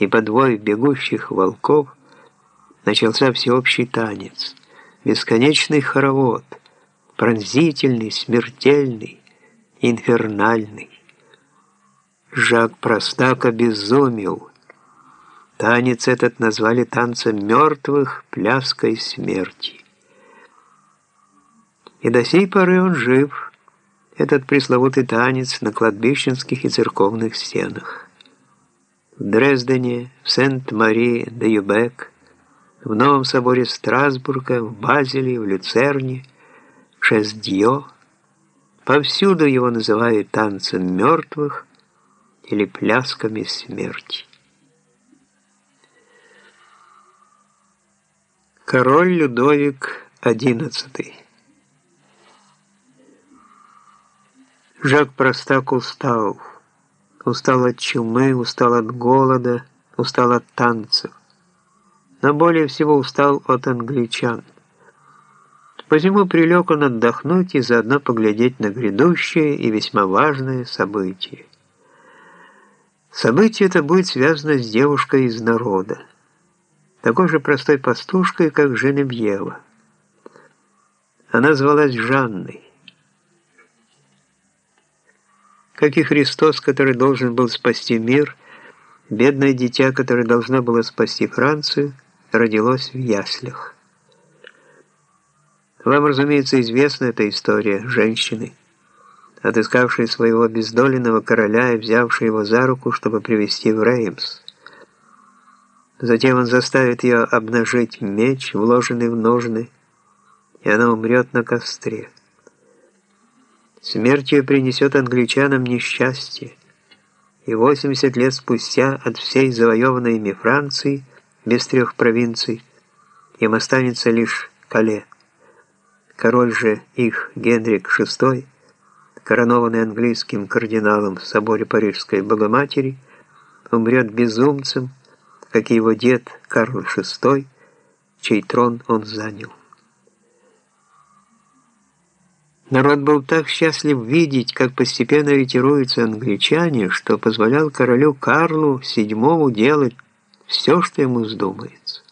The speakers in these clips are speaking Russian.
и подвой бегущих волков начался всеобщий танец, бесконечный хоровод, пронзительный, смертельный, инфернальный. Жак Простак обезумел. Танец этот назвали танцем мертвых, пляской смерти. И до сей поры он жив, этот пресловутый танец на кладбищенских и церковных стенах. В Дрездене, в Сент-Мари-де-Юбек, в Новом соборе Страсбурга, в Базеле, в Люцерне, в Шестдьо. Повсюду его называют танцем мертвых или плясками смерти. Король Людовик XI Жак Простак устал. Устал от чумы, устал от голода, устал от танцев. Но более всего устал от англичан. Посему прилег он отдохнуть и заодно поглядеть на грядущее и весьма важное событие. Событие это будет связано с девушкой из народа, такой же простой пастушкой, как Женевьева. Она звалась Жанной. Как и Христос, который должен был спасти мир, бедное дитя, которое должно было спасти Францию, родилось в яслях. Вам, разумеется, известна эта история женщины, отыскавшей своего обездоленного короля и взявшей его за руку, чтобы привести в Реймс. Затем он заставит ее обнажить меч, вложенный в ножны, и она умрет на костре. Смертью принесет англичанам несчастье, и 80 лет спустя от всей завоеванной ими Франции, без трех провинций, им останется лишь Кале. Король же их, Генрик VI, коронованный английским кардиналом в соборе Парижской Богоматери, умрет безумцем, как и его дед Карл VI, чей трон он занял. Народ был так счастлив видеть, как постепенно ретируются англичане, что позволял королю Карлу VII делать все, что ему вздумается.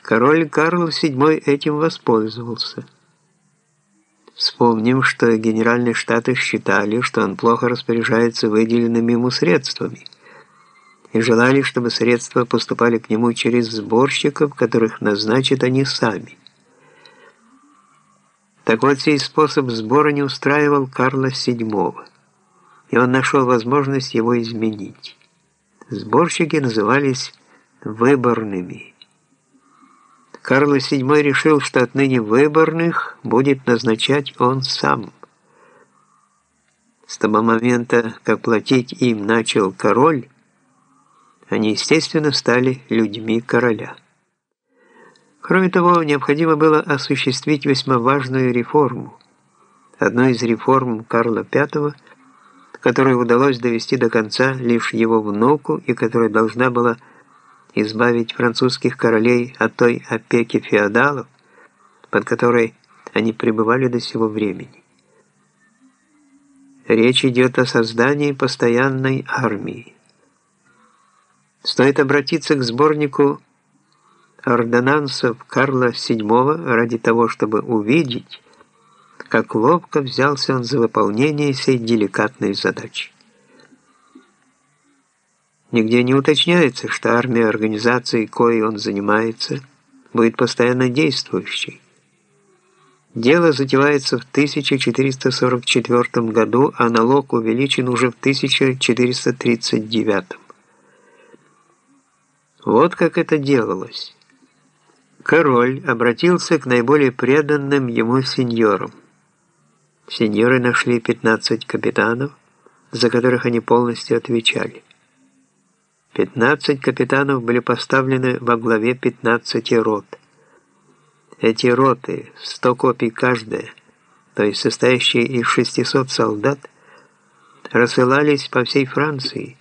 Король Карл VII этим воспользовался. Вспомним, что генеральные штаты считали, что он плохо распоряжается выделенными ему средствами, и желали, чтобы средства поступали к нему через сборщиков, которых назначат они сами. Так вот, сей способ сбора не устраивал Карла VII, и он нашел возможность его изменить. Сборщики назывались выборными. Карл VII решил, что отныне выборных будет назначать он сам. С того момента, как платить им начал король, они, естественно, стали людьми короля. Кроме того, необходимо было осуществить весьма важную реформу. Одну из реформ Карла V, которую удалось довести до конца лишь его внуку и которая должна была избавить французских королей от той опеки феодалов, под которой они пребывали до сего времени. Речь идет о создании постоянной армии. Стоит обратиться к сборнику ордонансов Карла VII ради того, чтобы увидеть, как ловко взялся он за выполнение сей деликатной задачи. Нигде не уточняется, что армия организации, коей он занимается, будет постоянно действующей. Дело затевается в 1444 году, а налог увеличен уже в 1439. Вот как это делалось. Король обратился к наиболее преданным ему сеньорам. Сеньоры нашли 15 капитанов, за которых они полностью отвечали. 15 капитанов были поставлены во главе 15 рот. Эти роты, 100 копий каждая, то есть состоящие из 600 солдат, рассылались по всей Франции.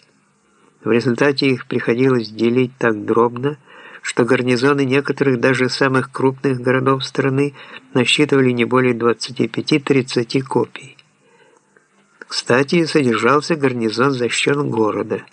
В результате их приходилось делить так дробно, что гарнизоны некоторых даже самых крупных городов страны насчитывали не более 25-30 копий. Кстати, содержался гарнизон за счет города –